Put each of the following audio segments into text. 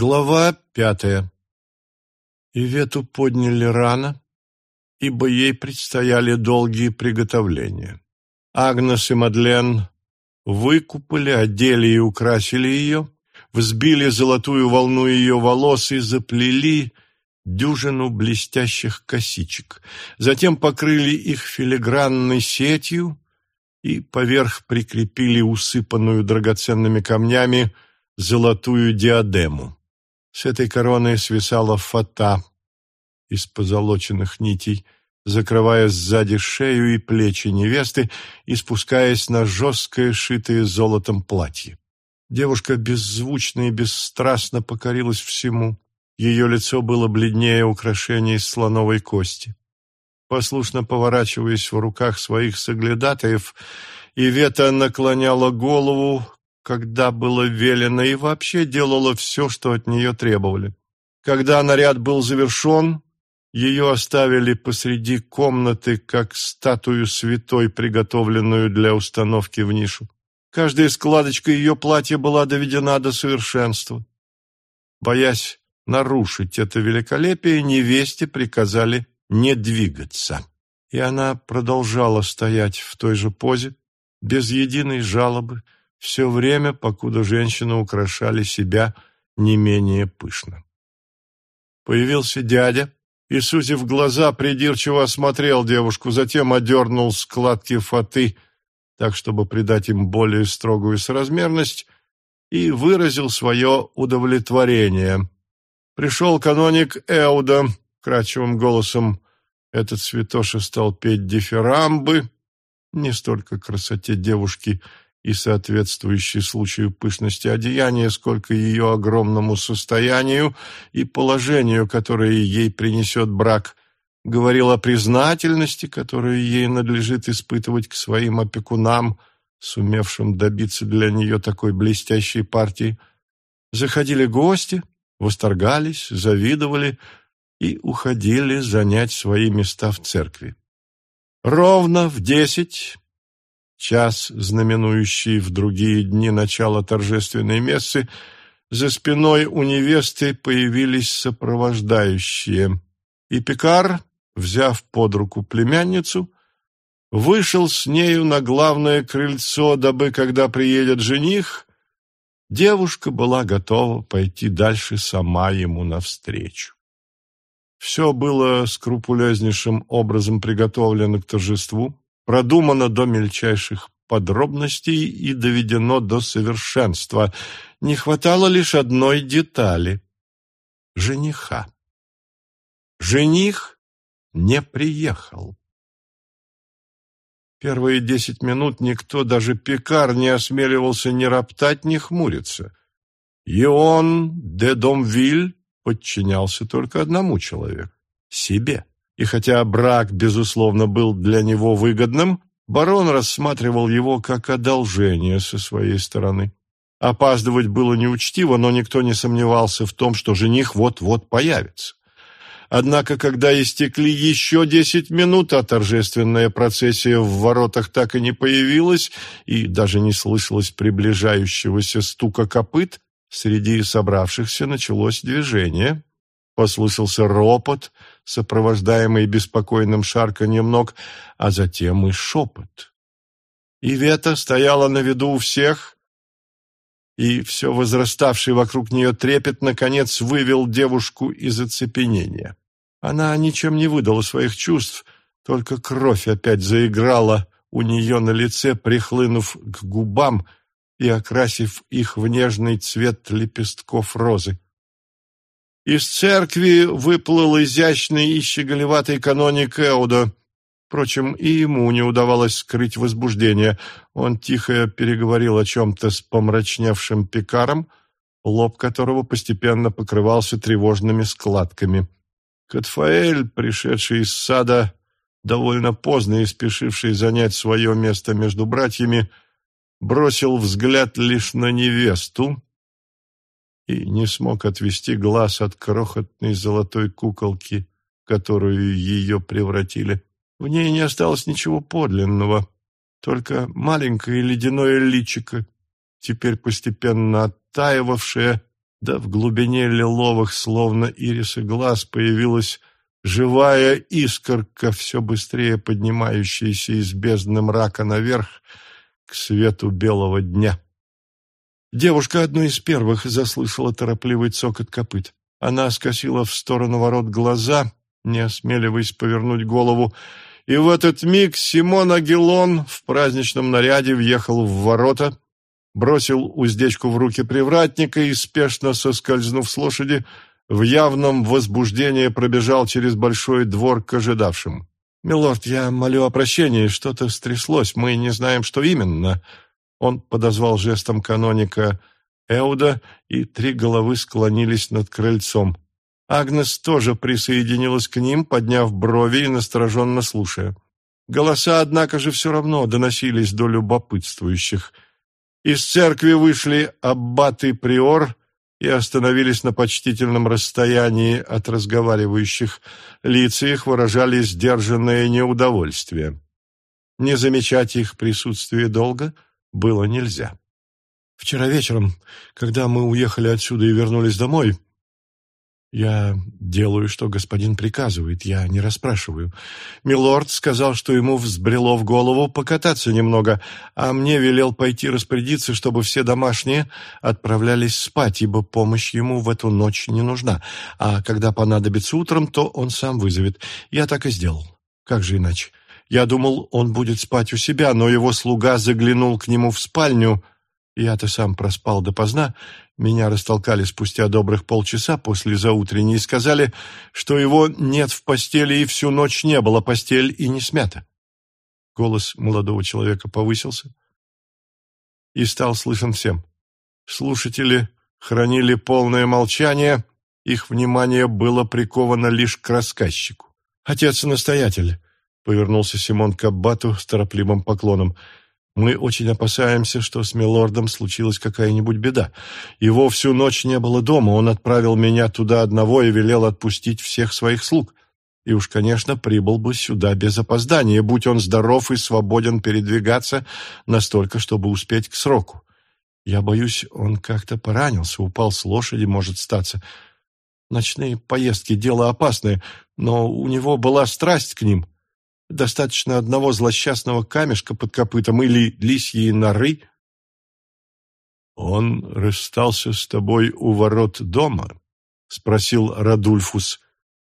Глава пятая. Ивету подняли рано, ибо ей предстояли долгие приготовления. Агнес и Мадлен выкупали, одели и украсили ее, взбили золотую волну ее волос и заплели дюжину блестящих косичек. Затем покрыли их филигранной сетью и поверх прикрепили усыпанную драгоценными камнями золотую диадему. С этой короны свисала фата из позолоченных нитей, закрывая сзади шею и плечи невесты и спускаясь на жесткое, шитое золотом платье. Девушка беззвучно и бесстрастно покорилась всему. Ее лицо было бледнее украшений из слоновой кости. Послушно поворачиваясь в руках своих соглядатаев, Ивета наклоняла голову, когда было велено, и вообще делала все, что от нее требовали. Когда наряд был завершен, ее оставили посреди комнаты, как статую святой, приготовленную для установки в нишу. Каждая складочка ее платья была доведена до совершенства. Боясь нарушить это великолепие, невесте приказали не двигаться. И она продолжала стоять в той же позе, без единой жалобы, все время, покуда женщины украшали себя не менее пышно. Появился дядя и, сузив глаза, придирчиво осмотрел девушку, затем одернул складки фаты, так, чтобы придать им более строгую соразмерность, и выразил свое удовлетворение. Пришел каноник Эуда, кратчевым голосом, этот святоша стал петь дифирамбы, не столько красоте девушки, и соответствующей случаю пышности одеяния, сколько ее огромному состоянию и положению, которое ей принесет брак, говорил о признательности, которую ей надлежит испытывать к своим опекунам, сумевшим добиться для нее такой блестящей партии. Заходили гости, восторгались, завидовали и уходили занять свои места в церкви. Ровно в десять час, знаменующий в другие дни начало торжественной мессы, за спиной у невесты появились сопровождающие, и Пикар, взяв под руку племянницу, вышел с нею на главное крыльцо, дабы, когда приедет жених, девушка была готова пойти дальше сама ему навстречу. Все было скрупулезнейшим образом приготовлено к торжеству, продумано до мельчайших подробностей и доведено до совершенства. Не хватало лишь одной детали — жениха. Жених не приехал. Первые десять минут никто, даже пекар, не осмеливался ни роптать, ни хмуриться. И он, де Домвиль, подчинялся только одному человеку — себе и хотя брак, безусловно, был для него выгодным, барон рассматривал его как одолжение со своей стороны. Опаздывать было неучтиво, но никто не сомневался в том, что жених вот-вот появится. Однако, когда истекли еще десять минут, а торжественная процессия в воротах так и не появилась, и даже не слышалось приближающегося стука копыт, среди собравшихся началось движение. Послышался ропот, сопровождаемый беспокойным шарканьем ног, а затем и шепот. Ивета стояла на виду у всех, и все возраставший вокруг нее трепет, наконец, вывел девушку из оцепенения. Она ничем не выдала своих чувств, только кровь опять заиграла у нее на лице, прихлынув к губам и окрасив их в нежный цвет лепестков розы. Из церкви выплыл изящный и щеголеватый каноник Эуда. Впрочем, и ему не удавалось скрыть возбуждение. Он тихо переговорил о чем-то с помрачневшим пекаром, лоб которого постепенно покрывался тревожными складками. Катфаэль, пришедший из сада довольно поздно и спешивший занять свое место между братьями, бросил взгляд лишь на невесту, и не смог отвести глаз от крохотной золотой куколки, которую ее превратили. В ней не осталось ничего подлинного, только маленькое ледяное личико, теперь постепенно оттаивавшее да в глубине лиловых, словно ирисы глаз, появилась живая искорка, все быстрее поднимающаяся из бездны мрака наверх к свету белого дня. Девушка одной из первых заслышала торопливый цокот копыт. Она скосила в сторону ворот глаза, не осмеливаясь повернуть голову, и в этот миг Симон Агилон в праздничном наряде въехал в ворота, бросил уздечку в руки привратника и, спешно соскользнув с лошади, в явном возбуждении пробежал через большой двор к ожидавшим. «Милорд, я молю о прощении, что-то стряслось, мы не знаем, что именно». Он подозвал жестом каноника Эуда, и три головы склонились над крыльцом. Агнес тоже присоединилась к ним, подняв брови и настороженно слушая. Голоса, однако же, все равно доносились до любопытствующих. Из церкви вышли аббат и приор и остановились на почтительном расстоянии от разговаривающих. Лица их выражали сдержанное неудовольствие. Не замечать их присутствие долго было нельзя. Вчера вечером, когда мы уехали отсюда и вернулись домой, «Я делаю, что господин приказывает, я не расспрашиваю. Милорд сказал, что ему взбрело в голову покататься немного, а мне велел пойти распорядиться, чтобы все домашние отправлялись спать, ибо помощь ему в эту ночь не нужна, а когда понадобится утром, то он сам вызовет. Я так и сделал. Как же иначе? Я думал, он будет спать у себя, но его слуга заглянул к нему в спальню». Я-то сам проспал допоздна, меня растолкали спустя добрых полчаса после заутренней и сказали, что его нет в постели и всю ночь не было, постель и не смята. Голос молодого человека повысился и стал слышен всем. Слушатели хранили полное молчание, их внимание было приковано лишь к рассказчику. «Отец-настоятель», — повернулся Симон к Аббату с торопливым поклоном, — мы очень опасаемся, что с милордом случилась какая-нибудь беда. Его всю ночь не было дома, он отправил меня туда одного и велел отпустить всех своих слуг. И уж, конечно, прибыл бы сюда без опоздания, будь он здоров и свободен передвигаться настолько, чтобы успеть к сроку. Я боюсь, он как-то поранился, упал с лошади, может статься. Ночные поездки — дело опасное, но у него была страсть к ним — Достаточно одного злосчастного камешка под копытом или лисьей норы. «Он расстался с тобой у ворот дома?» — спросил Радульфус.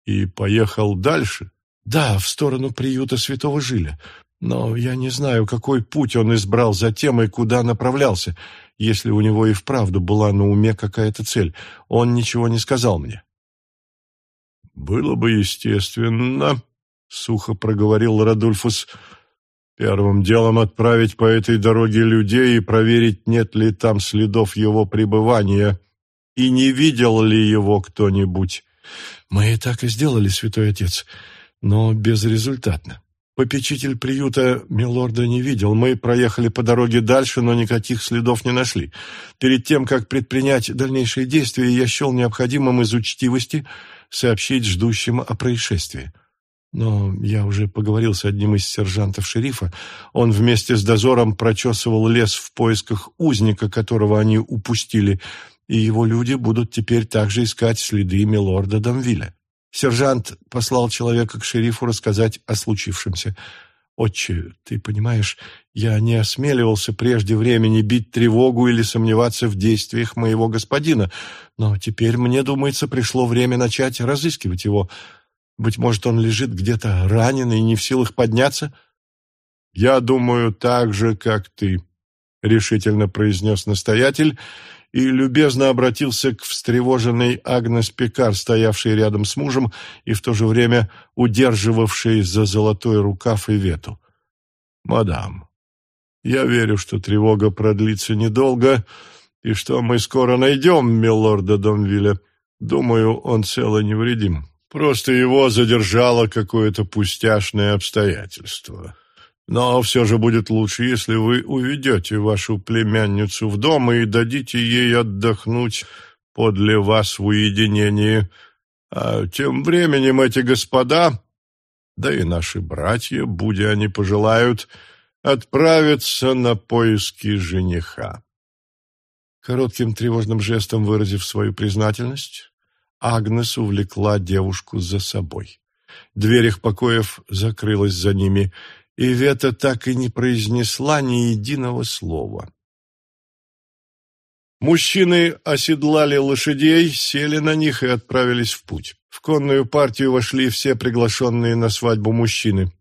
«И поехал дальше?» «Да, в сторону приюта святого Жиля. Но я не знаю, какой путь он избрал затем и куда направлялся, если у него и вправду была на уме какая-то цель. Он ничего не сказал мне». «Было бы естественно», — сухо проговорил Радульфус. «Первым делом отправить по этой дороге людей и проверить, нет ли там следов его пребывания, и не видел ли его кто-нибудь». «Мы и так и сделали, святой отец, но безрезультатно. Попечитель приюта милорда не видел. Мы проехали по дороге дальше, но никаких следов не нашли. Перед тем, как предпринять дальнейшие действия, я счел необходимым из учтивости сообщить ждущим о происшествии». Но я уже поговорил с одним из сержантов шерифа. Он вместе с дозором прочесывал лес в поисках узника, которого они упустили, и его люди будут теперь также искать следы милорда Дамвиля. Сержант послал человека к шерифу рассказать о случившемся. «Отче, ты понимаешь, я не осмеливался прежде времени бить тревогу или сомневаться в действиях моего господина, но теперь, мне думается, пришло время начать разыскивать его». Быть может, он лежит где-то раненый и не в силах подняться? «Я думаю так же, как ты», — решительно произнес настоятель и любезно обратился к встревоженной Агнес Пекар, стоявшей рядом с мужем и в то же время удерживавшей за золотой рукав и вету. «Мадам, я верю, что тревога продлится недолго и что мы скоро найдем милорда Домвиля. Думаю, он цел и невредим. Просто его задержало какое-то пустяшное обстоятельство. Но все же будет лучше, если вы уведете вашу племянницу в дом и дадите ей отдохнуть подле вас в уединении. А тем временем эти господа, да и наши братья, будь они пожелают, отправятся на поиски жениха. Коротким тревожным жестом выразив свою признательность, Агнес увлекла девушку за собой. Дверь их покоев закрылась за ними, и Вета так и не произнесла ни единого слова. Мужчины оседлали лошадей, сели на них и отправились в путь. В конную партию вошли все приглашенные на свадьбу мужчины.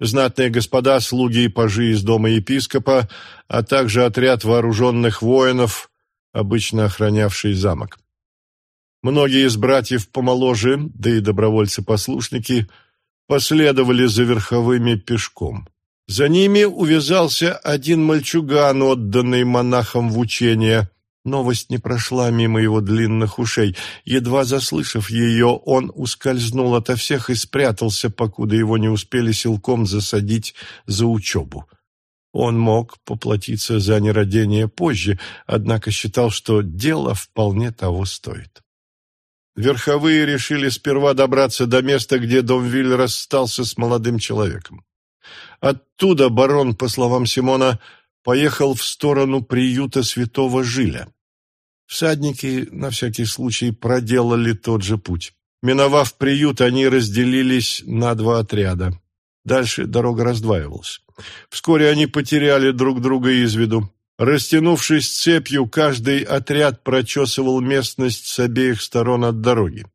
Знатные господа, слуги и пажи из дома епископа, а также отряд вооруженных воинов, обычно охранявший замок. Многие из братьев помоложе, да и добровольцы-послушники, последовали за верховыми пешком. За ними увязался один мальчуган, отданный монахам в учение. Новость не прошла мимо его длинных ушей. Едва заслышав ее, он ускользнул ото всех и спрятался, покуда его не успели силком засадить за учебу. Он мог поплатиться за нерадение позже, однако считал, что дело вполне того стоит. Верховые решили сперва добраться до места, где Домвиль расстался с молодым человеком. Оттуда барон, по словам Симона, поехал в сторону приюта святого Жиля. Всадники на всякий случай проделали тот же путь. Миновав приют, они разделились на два отряда. Дальше дорога раздваивалась. Вскоре они потеряли друг друга из виду. Растянувшись цепью, каждый отряд прочесывал местность с обеих сторон от дороги.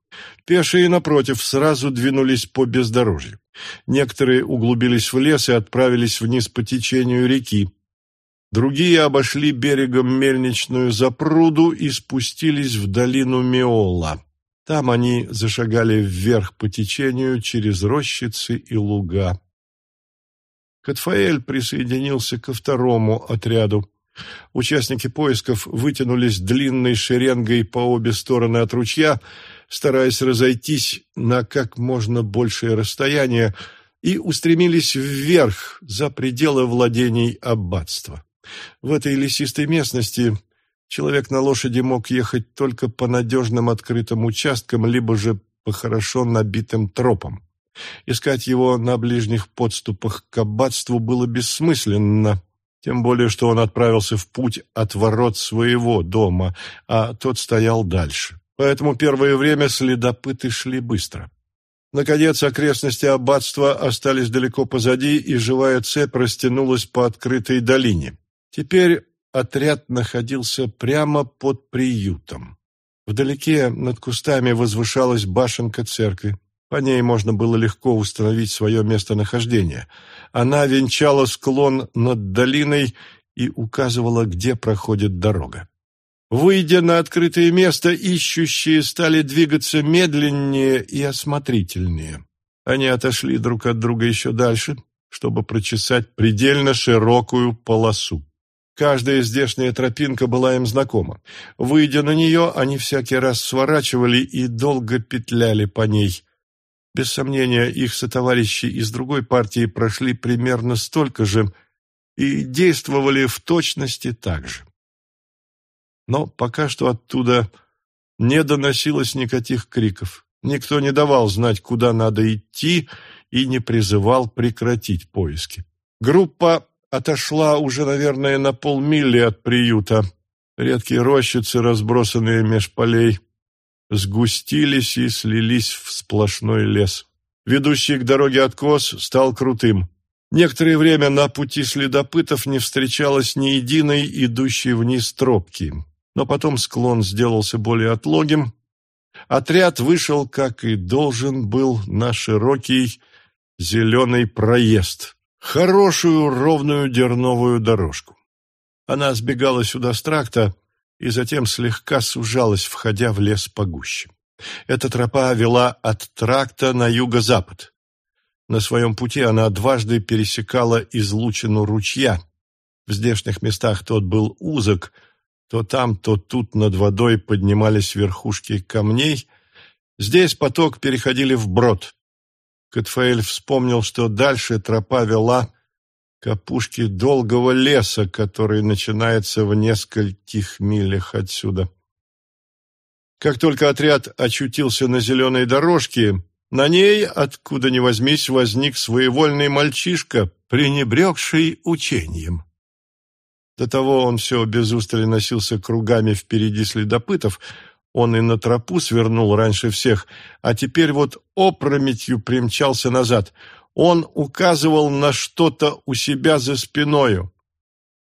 Пешие, напротив, сразу двинулись по бездорожью. Некоторые углубились в лес и отправились вниз по течению реки. Другие обошли берегом мельничную запруду и спустились в долину Меола. Там они зашагали вверх по течению через рощицы и луга. Катфаэль присоединился ко второму отряду. Участники поисков вытянулись длинной шеренгой по обе стороны от ручья, стараясь разойтись на как можно большее расстояние, и устремились вверх за пределы владений аббатства. В этой лесистой местности человек на лошади мог ехать только по надежным открытым участкам, либо же по хорошо набитым тропам. Искать его на ближних подступах к аббатству было бессмысленно, тем более, что он отправился в путь от ворот своего дома, а тот стоял дальше. Поэтому первое время следопыты шли быстро. Наконец, окрестности аббатства остались далеко позади, и живая цепь растянулась по открытой долине. Теперь отряд находился прямо под приютом. Вдалеке над кустами возвышалась башенка церкви. По ней можно было легко установить свое местонахождение. Она венчала склон над долиной и указывала, где проходит дорога. Выйдя на открытое место, ищущие стали двигаться медленнее и осмотрительнее. Они отошли друг от друга еще дальше, чтобы прочесать предельно широкую полосу. Каждая здешняя тропинка была им знакома. Выйдя на нее, они всякий раз сворачивали и долго петляли по ней. Без сомнения, их сотоварищи из другой партии прошли примерно столько же и действовали в точности так же. Но пока что оттуда не доносилось никаких криков. Никто не давал знать, куда надо идти, и не призывал прекратить поиски. Группа отошла уже, наверное, на полмили от приюта. Редкие рощицы, разбросанные меж полей, сгустились и слились в сплошной лес. Ведущий к дороге откос стал крутым. Некоторое время на пути следопытов не встречалось ни единой идущей вниз тропки. Но потом склон сделался более отлогим. Отряд вышел, как и должен был, на широкий зеленый проезд, хорошую ровную дерновую дорожку. Она сбегала сюда с тракта и затем слегка сужалась, входя в лес погуще. Эта тропа вела от тракта на юго-запад. На своем пути она дважды пересекала излучину ручья. В здешних местах тот был узок, то там, то тут над водой поднимались верхушки камней. Здесь поток переходили в брод. Катфаэль вспомнил, что дальше тропа вела к опушке долгого леса, который начинается в нескольких милях отсюда. Как только отряд очутился на зеленой дорожке, на ней, откуда ни возьмись, возник своевольный мальчишка, пренебрегший учением. До того он все без устали носился кругами впереди следопытов, он и на тропу свернул раньше всех, а теперь вот опрометью примчался назад. Он указывал на что-то у себя за спиною.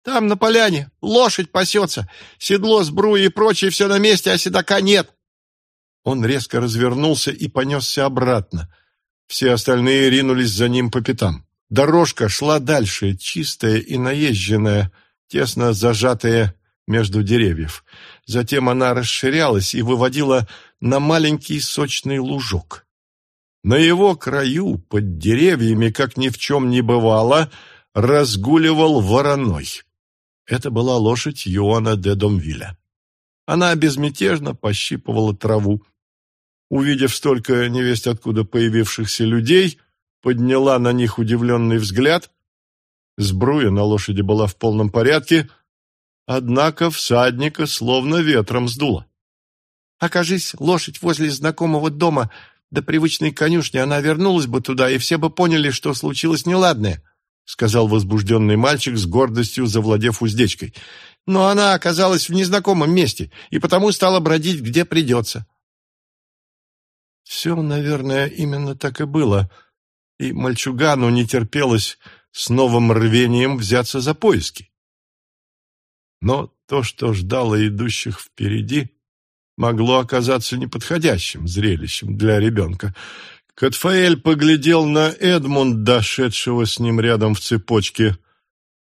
«Там, на поляне, лошадь пасется, седло, сбруи и прочее все на месте, а седока нет». Он резко развернулся и понесся обратно. Все остальные ринулись за ним по пятам. Дорожка шла дальше, чистая и наезженная, тесно зажатая между деревьев. Затем она расширялась и выводила на маленький сочный лужок. На его краю, под деревьями, как ни в чем не бывало, разгуливал вороной. Это была лошадь Йоана де Домвиля. Она безмятежно пощипывала траву. Увидев столько невесть откуда появившихся людей, подняла на них удивленный взгляд. Сбруя на лошади была в полном порядке, однако всадника словно ветром сдуло. Окажись, лошадь возле знакомого дома, до привычной конюшни, она вернулась бы туда, и все бы поняли, что случилось неладное, сказал возбужденный мальчик с гордостью, завладев уздечкой. Но она оказалась в незнакомом месте, и потому стала бродить, где придется. Все, наверное, именно так и было, и мальчугану не терпелось с новым рвением взяться за поиски. Но то, что ждало идущих впереди, могло оказаться неподходящим зрелищем для ребенка. Катфаэль поглядел на Эдмунда, шедшего с ним рядом в цепочке.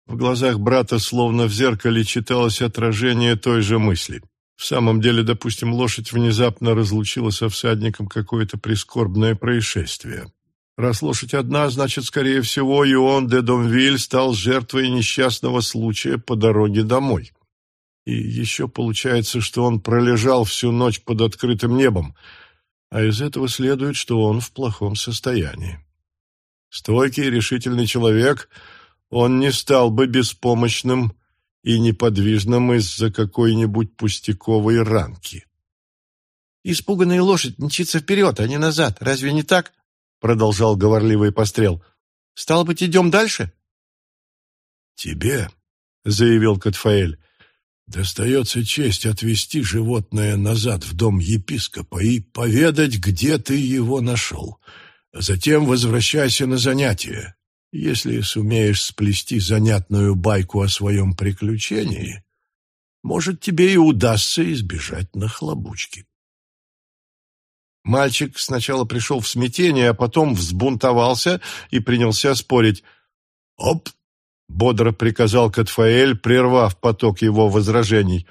В глазах брата, словно в зеркале, читалось отражение той же мысли. В самом деле, допустим, лошадь внезапно разлучила со всадником какое-то прискорбное происшествие. Раз лошадь одна, значит, скорее всего, и он, де Домвиль, стал жертвой несчастного случая по дороге домой. И еще получается, что он пролежал всю ночь под открытым небом, а из этого следует, что он в плохом состоянии. Стойкий и решительный человек, он не стал бы беспомощным и неподвижным из-за какой-нибудь пустяковой ранки. «Испуганная лошадь мчится вперед, а не назад. Разве не так?» продолжал говорливый пострел. «Стало быть, идем дальше?» «Тебе», — заявил Катфаэль, — «достается честь отвести животное назад в дом епископа и поведать, где ты его нашел. Затем возвращайся на занятия. Если сумеешь сплести занятную байку о своем приключении, может, тебе и удастся избежать нахлобучки». Мальчик сначала пришел в смятение, а потом взбунтовался и принялся спорить. «Оп!» — бодро приказал Катфаэль, прервав поток его возражений.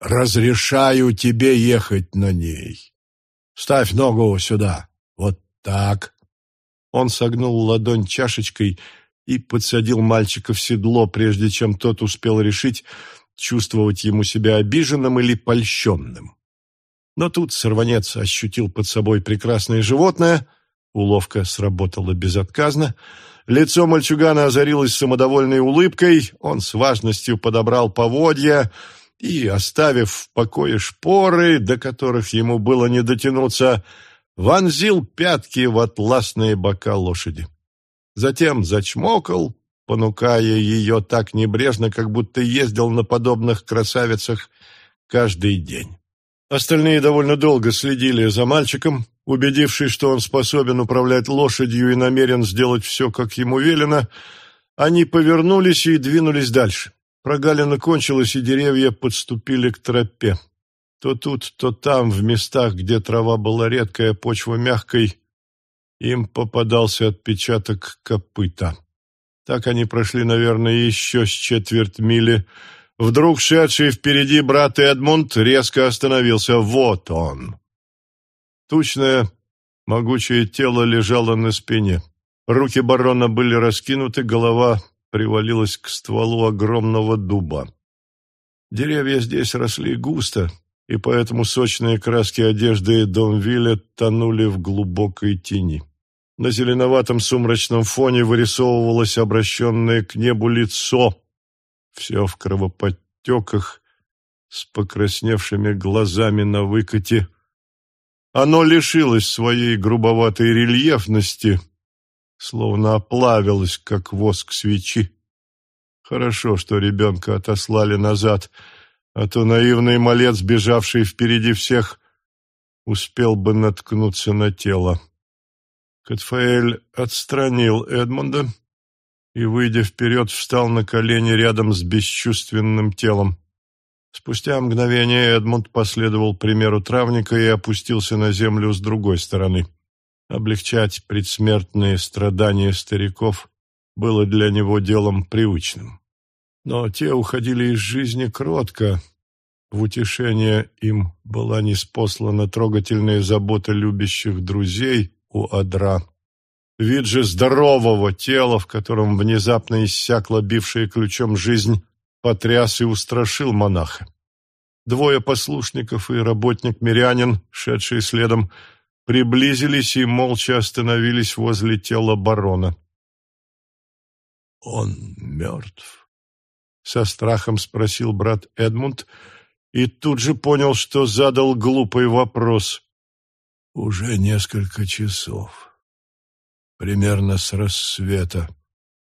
«Разрешаю тебе ехать на ней. Ставь ногу сюда. Вот так». Он согнул ладонь чашечкой и подсадил мальчика в седло, прежде чем тот успел решить, чувствовать ему себя обиженным или польщенным. Но тут сорванец ощутил под собой прекрасное животное, уловка сработала безотказно, лицо мальчугана озарилось самодовольной улыбкой, он с важностью подобрал поводья и, оставив в покое шпоры, до которых ему было не дотянуться, вонзил пятки в атласные бока лошади. Затем зачмокал, понукая ее так небрежно, как будто ездил на подобных красавицах каждый день. Остальные довольно долго следили за мальчиком, убедившись, что он способен управлять лошадью и намерен сделать все, как ему велено, они повернулись и двинулись дальше. Прогалина кончилась, и деревья подступили к тропе. То тут, то там, в местах, где трава была редкая, почва мягкой, им попадался отпечаток копыта. Так они прошли, наверное, еще с четверть мили, Вдруг шедший впереди брат Эдмунд резко остановился. Вот он! Тучное, могучее тело лежало на спине. Руки барона были раскинуты, голова привалилась к стволу огромного дуба. Деревья здесь росли густо, и поэтому сочные краски одежды Домвилля тонули в глубокой тени. На зеленоватом сумрачном фоне вырисовывалось обращенное к небу лицо, все в кровоподтеках, с покрасневшими глазами на выкате. Оно лишилось своей грубоватой рельефности, словно оплавилось, как воск свечи. Хорошо, что ребенка отослали назад, а то наивный малец, бежавший впереди всех, успел бы наткнуться на тело. Катфаэль отстранил Эдмунда и, выйдя вперед, встал на колени рядом с бесчувственным телом. Спустя мгновение Эдмунд последовал примеру травника и опустился на землю с другой стороны. Облегчать предсмертные страдания стариков было для него делом привычным. Но те уходили из жизни кротко. В утешение им была неспослана трогательная забота любящих друзей у Адра. Вид же здорового тела, в котором внезапно иссякла бившая ключом жизнь, потряс и устрашил монаха. Двое послушников и работник-мирянин, шедшие следом, приблизились и молча остановились возле тела барона. «Он мертв?» — со страхом спросил брат Эдмунд и тут же понял, что задал глупый вопрос. «Уже несколько часов. Примерно с рассвета,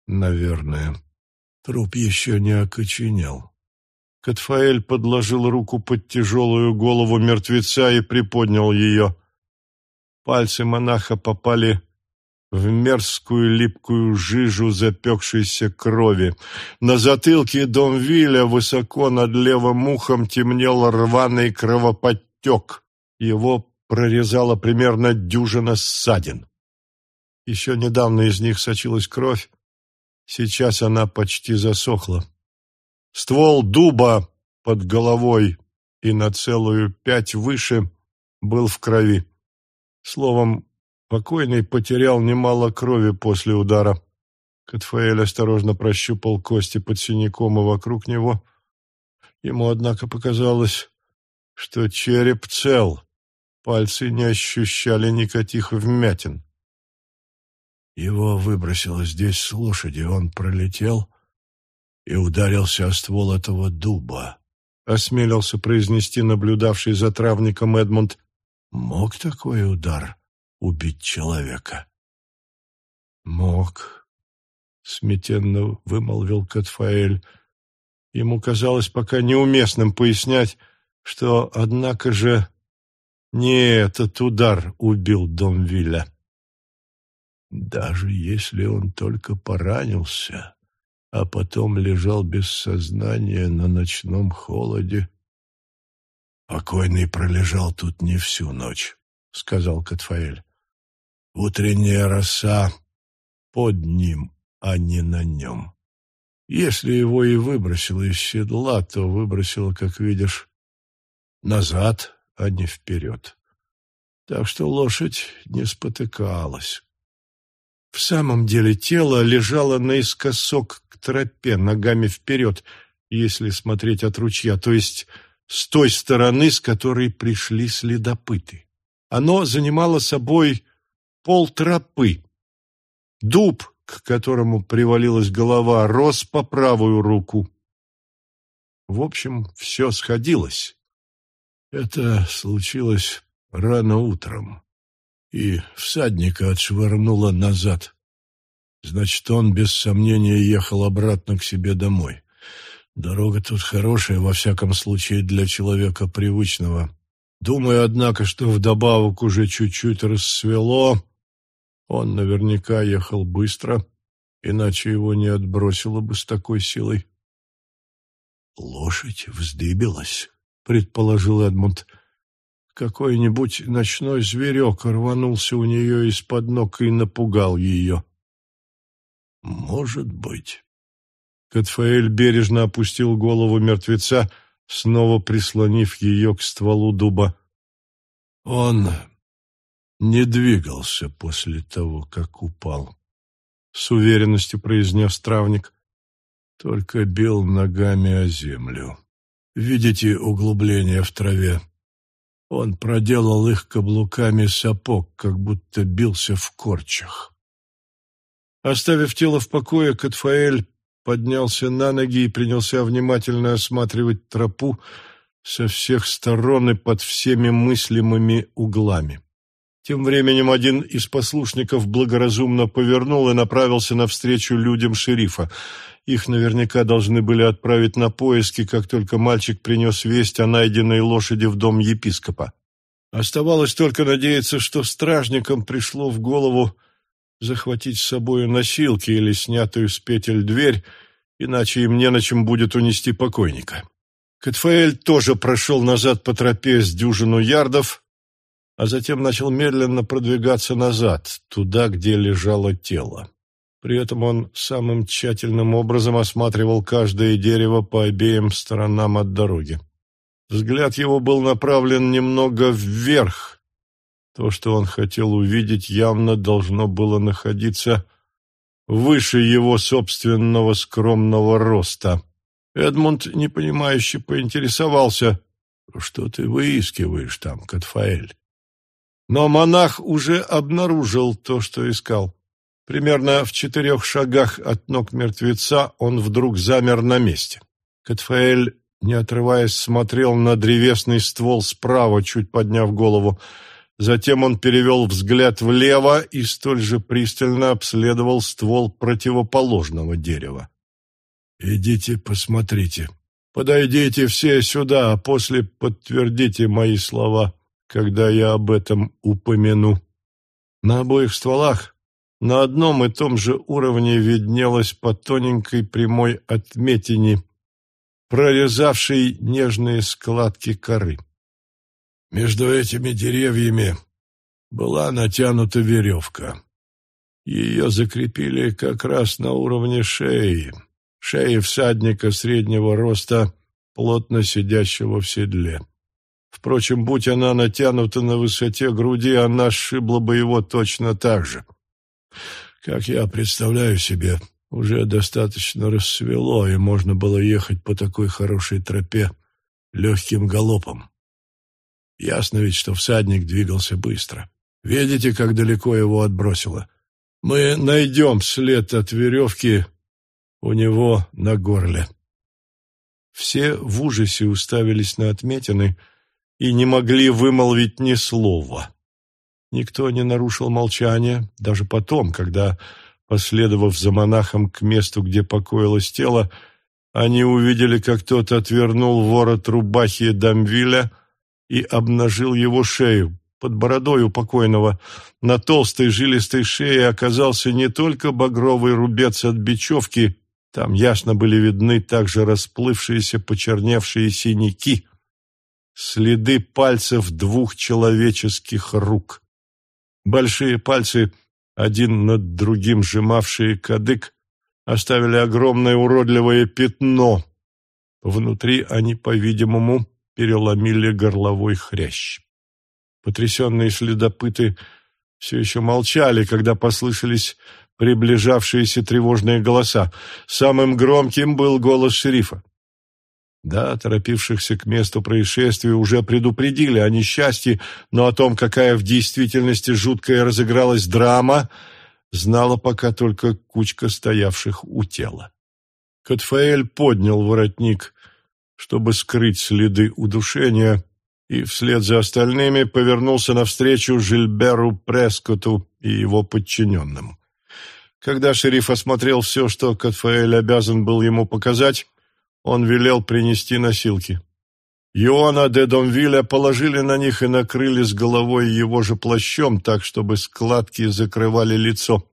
наверное. Труп еще не окоченел». Катфаэль подложил руку под тяжелую голову мертвеца и приподнял ее. Пальцы монаха попали в мерзкую липкую жижу запекшейся крови. На затылке Домвиля высоко над левым ухом темнел рваный кровоподтек. Его прорезала примерно дюжина ссадин. Еще недавно из них сочилась кровь, сейчас она почти засохла. Ствол дуба под головой и на целую пять выше был в крови. Словом, покойный потерял немало крови после удара. Катфаэль осторожно прощупал кости под синяком и вокруг него. Ему, однако, показалось, что череп цел, пальцы не ощущали никаких вмятин. Его выбросило здесь с лошади, он пролетел и ударился о ствол этого дуба. Осмелился произнести наблюдавший за травником Эдмунд. Мог такой удар убить человека? Мог, смятенно вымолвил Катфаэль. Ему казалось пока неуместным пояснять, что, однако же, не этот удар убил Домвилля. Даже если он только поранился, а потом лежал без сознания на ночном холоде. «Покойный пролежал тут не всю ночь», — сказал Катфаэль. «Утренняя роса под ним, а не на нем. Если его и выбросило из седла, то выбросило, как видишь, назад, а не вперед. Так что лошадь не спотыкалась». В самом деле тело лежало наискосок тропе, ногами вперед, если смотреть от ручья, то есть с той стороны, с которой пришли следопыты. Оно занимало собой полтропы. Дуб, к которому привалилась голова, рос по правую руку. В общем, все сходилось. Это случилось рано утром, и всадника отшвырнуло назад. Значит, он без сомнения ехал обратно к себе домой. Дорога тут хорошая, во всяком случае, для человека привычного. Думаю, однако, что вдобавок уже чуть-чуть рассвело. Он наверняка ехал быстро, иначе его не отбросило бы с такой силой. «Лошадь вздыбилась», — предположил Эдмунд. Какой-нибудь ночной зверек рванулся у нее из-под ног и напугал ее. Может быть. Катфаэль бережно опустил голову мертвеца, снова прислонив ее к стволу дуба. Он не двигался после того, как упал. С уверенностью произнес травник. Только бил ногами о землю. Видите углубление в траве? Он проделал их каблуками сапог, как будто бился в корчах. Оставив тело в покое, Катфаэль поднялся на ноги и принялся внимательно осматривать тропу со всех сторон и под всеми мыслимыми углами. Тем временем один из послушников благоразумно повернул и направился навстречу людям шерифа. Их наверняка должны были отправить на поиски, как только мальчик принес весть о найденной лошади в дом епископа. Оставалось только надеяться, что стражникам пришло в голову захватить с собой носилки или снятую с петель дверь, иначе им не на чем будет унести покойника. Катфаэль тоже прошел назад по тропе с дюжину ярдов, а затем начал медленно продвигаться назад, туда, где лежало тело. При этом он самым тщательным образом осматривал каждое дерево по обеим сторонам от дороги. Взгляд его был направлен немного вверх. То, что он хотел увидеть, явно должно было находиться выше его собственного скромного роста. Эдмунд, непонимающе, поинтересовался, что ты выискиваешь там, Катфаэль. Но монах уже обнаружил то, что искал. Примерно в четырех шагах от ног мертвеца он вдруг замер на месте. Катфаэль, не отрываясь, смотрел на древесный ствол справа, чуть подняв голову. Затем он перевел взгляд влево и столь же пристально обследовал ствол противоположного дерева. «Идите посмотрите. Подойдите все сюда, а после подтвердите мои слова, когда я об этом упомяну». На обоих стволах на одном и том же уровне виднелось по тоненькой прямой отметине, прорезавшей нежные складки коры. Между этими деревьями была натянута веревка. Ее закрепили как раз на уровне шеи, шеи всадника среднего роста, плотно сидящего в седле. Впрочем, будь она натянута на высоте груди, она сшибла бы его точно так же. Как я представляю себе, уже достаточно рассвело, и можно было ехать по такой хорошей тропе легким галопом. Ясно ведь, что всадник двигался быстро. Видите, как далеко его отбросило? Мы найдем след от веревки у него на горле. Все в ужасе уставились на отметины и не могли вымолвить ни слова. Никто не нарушил молчания, даже потом, когда, последовав за монахом к месту, где покоилось тело, они увидели, как тот отвернул ворот рубахи Дамвиля и обнажил его шею. Под бородой у покойного на толстой жилистой шее оказался не только багровый рубец от бечевки, там ясно были видны также расплывшиеся почерневшие синяки, следы пальцев двух человеческих рук. Большие пальцы, один над другим сжимавшие кадык, оставили огромное уродливое пятно. Внутри они, по-видимому, переломили горловой хрящ. Потрясенные следопыты все еще молчали, когда послышались приближавшиеся тревожные голоса. Самым громким был голос шерифа. Да, торопившихся к месту происшествия уже предупредили о несчастье, но о том, какая в действительности жуткая разыгралась драма, знала пока только кучка стоявших у тела. Катфаэль поднял воротник чтобы скрыть следы удушения, и вслед за остальными повернулся навстречу Жильберу Прескоту и его подчиненным. Когда шериф осмотрел все, что Катфаэль обязан был ему показать, он велел принести носилки. Иоанна де Домвиля положили на них и накрыли с головой его же плащом, так, чтобы складки закрывали лицо.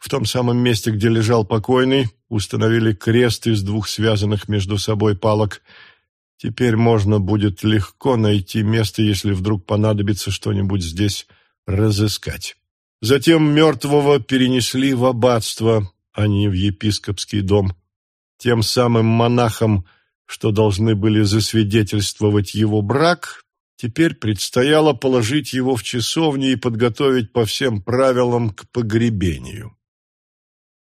В том самом месте, где лежал покойный, установили крест из двух связанных между собой палок. Теперь можно будет легко найти место, если вдруг понадобится что-нибудь здесь разыскать. Затем мертвого перенесли в аббатство, а не в епископский дом. Тем самым монахам, что должны были засвидетельствовать его брак, теперь предстояло положить его в часовню и подготовить по всем правилам к погребению.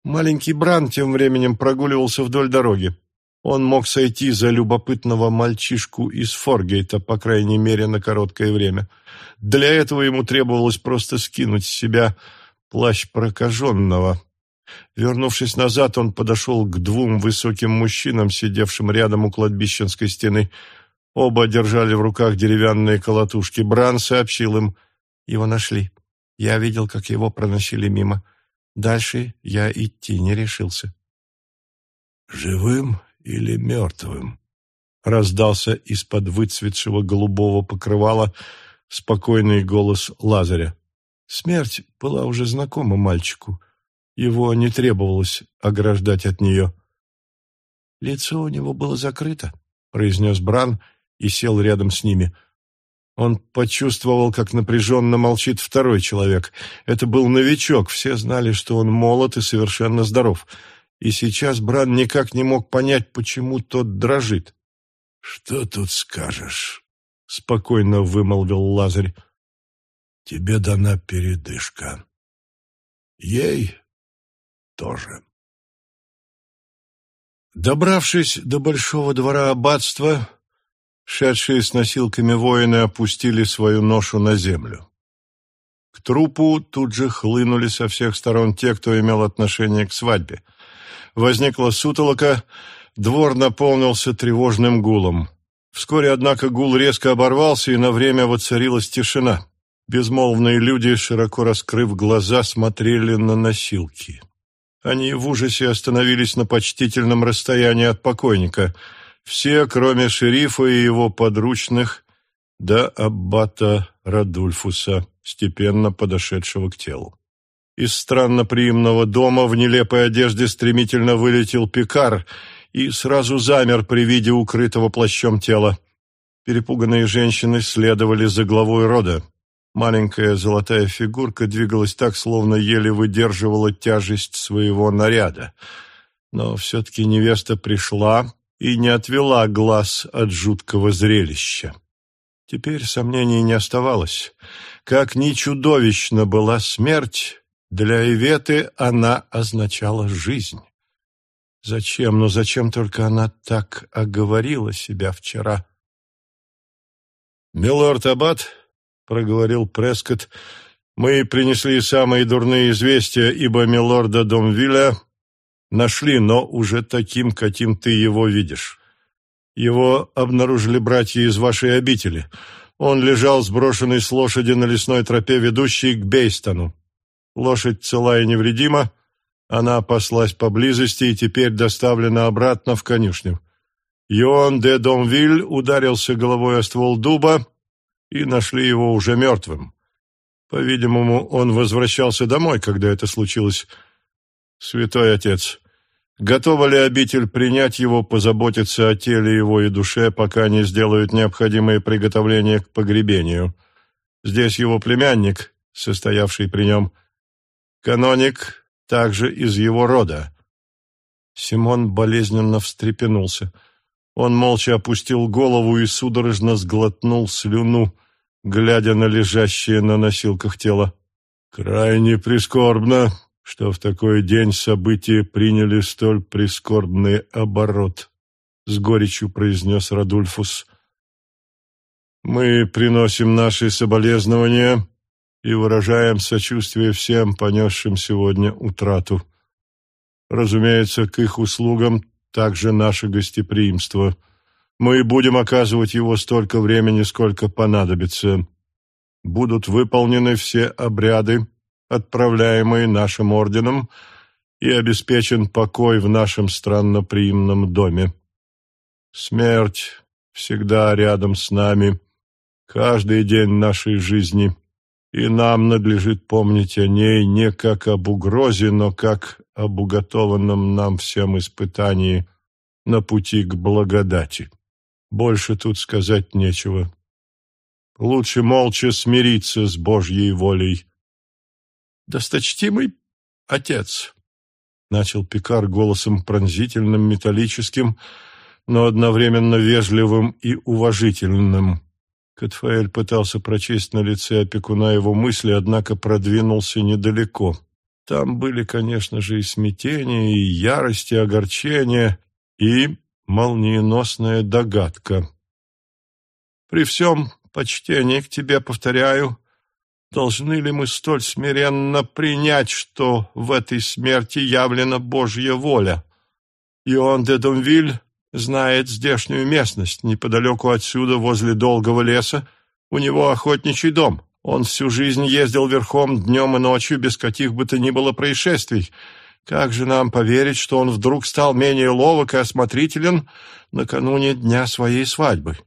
Маленький Бран тем временем прогуливался вдоль дороги. Он мог сойти за любопытного мальчишку из Форгейта, по крайней мере, на короткое время. Для этого ему требовалось просто скинуть с себя плащ прокаженного. Вернувшись назад, он подошел к двум высоким мужчинам, сидевшим рядом у кладбищенской стены. Оба держали в руках деревянные колотушки. Бран сообщил им, его нашли. Я видел, как его проносили мимо. Дальше я идти не решился. «Живым или мертвым?» Раздался из-под выцветшего голубого покрывала спокойный голос Лазаря. Смерть была уже знакома мальчику. Его не требовалось ограждать от нее. «Лицо у него было закрыто», — произнес Бран и сел рядом с ними. Он почувствовал, как напряженно молчит второй человек. Это был новичок, все знали, что он молод и совершенно здоров. И сейчас Бран никак не мог понять, почему тот дрожит. «Что тут скажешь?» — спокойно вымолвил Лазарь. «Тебе дана передышка. Ей тоже». Добравшись до большого двора аббатства, Шедшие с носилками воины опустили свою ношу на землю. К трупу тут же хлынули со всех сторон те, кто имел отношение к свадьбе. Возникла сутолока, двор наполнился тревожным гулом. Вскоре, однако, гул резко оборвался, и на время воцарилась тишина. Безмолвные люди, широко раскрыв глаза, смотрели на носилки. Они в ужасе остановились на почтительном расстоянии от покойника — все, кроме шерифа и его подручных, да аббата Радульфуса, степенно подошедшего к телу. Из странноприимного дома в нелепой одежде стремительно вылетел пекар и сразу замер при виде укрытого плащом тела. Перепуганные женщины следовали за главой рода. Маленькая золотая фигурка двигалась так, словно еле выдерживала тяжесть своего наряда. Но все-таки невеста пришла, и не отвела глаз от жуткого зрелища. Теперь сомнений не оставалось. Как ни чудовищна была смерть, для Иветы она означала жизнь. Зачем, ну зачем только она так оговорила себя вчера? «Милорд Аббат», — проговорил Прескотт, — «мы принесли самые дурные известия, ибо милорда Домвилля Нашли, но уже таким, каким ты его видишь. Его обнаружили братья из вашей обители. Он лежал сброшенный с лошади на лесной тропе, ведущей к Бейстону. Лошадь цела и невредима, она паслась поблизости и теперь доставлена обратно в конюшню. Йоан де Домвиль ударился головой о ствол дуба, и нашли его уже мертвым. По-видимому, он возвращался домой, когда это случилось. Святой Отец, готова ли обитель принять его, позаботиться о теле его и душе, пока не сделают необходимые приготовления к погребению? Здесь его племянник, состоявший при нем, каноник, также из его рода. Симон болезненно встрепенулся. Он молча опустил голову и судорожно сглотнул слюну, глядя на лежащее на носилках тело. «Крайне прискорбно», что в такой день события приняли столь прискорбный оборот, — с горечью произнес Радульфус. Мы приносим наши соболезнования и выражаем сочувствие всем, понесшим сегодня утрату. Разумеется, к их услугам также наше гостеприимство. Мы будем оказывать его столько времени, сколько понадобится. Будут выполнены все обряды, отправляемые нашим орденом, и обеспечен покой в нашем странноприимном доме. Смерть всегда рядом с нами, каждый день нашей жизни, и нам надлежит помнить о ней не как об угрозе, но как об уготованном нам всем испытании на пути к благодати. Больше тут сказать нечего. Лучше молча смириться с Божьей волей, «Досточтимый отец», — начал Пикар голосом пронзительным, металлическим, но одновременно вежливым и уважительным. Катфаэль пытался прочесть на лице опекуна его мысли, однако продвинулся недалеко. Там были, конечно же, и смятение, и ярость, и огорчение, и молниеносная догадка. «При всем почтении к тебе, повторяю, Должны ли мы столь смиренно принять, что в этой смерти явлена Божья воля? Иоанн де Домвиль знает здешнюю местность. Неподалеку отсюда, возле долгого леса, у него охотничий дом. Он всю жизнь ездил верхом днем и ночью без каких бы то ни было происшествий. Как же нам поверить, что он вдруг стал менее ловок и осмотрителен накануне дня своей свадьбы?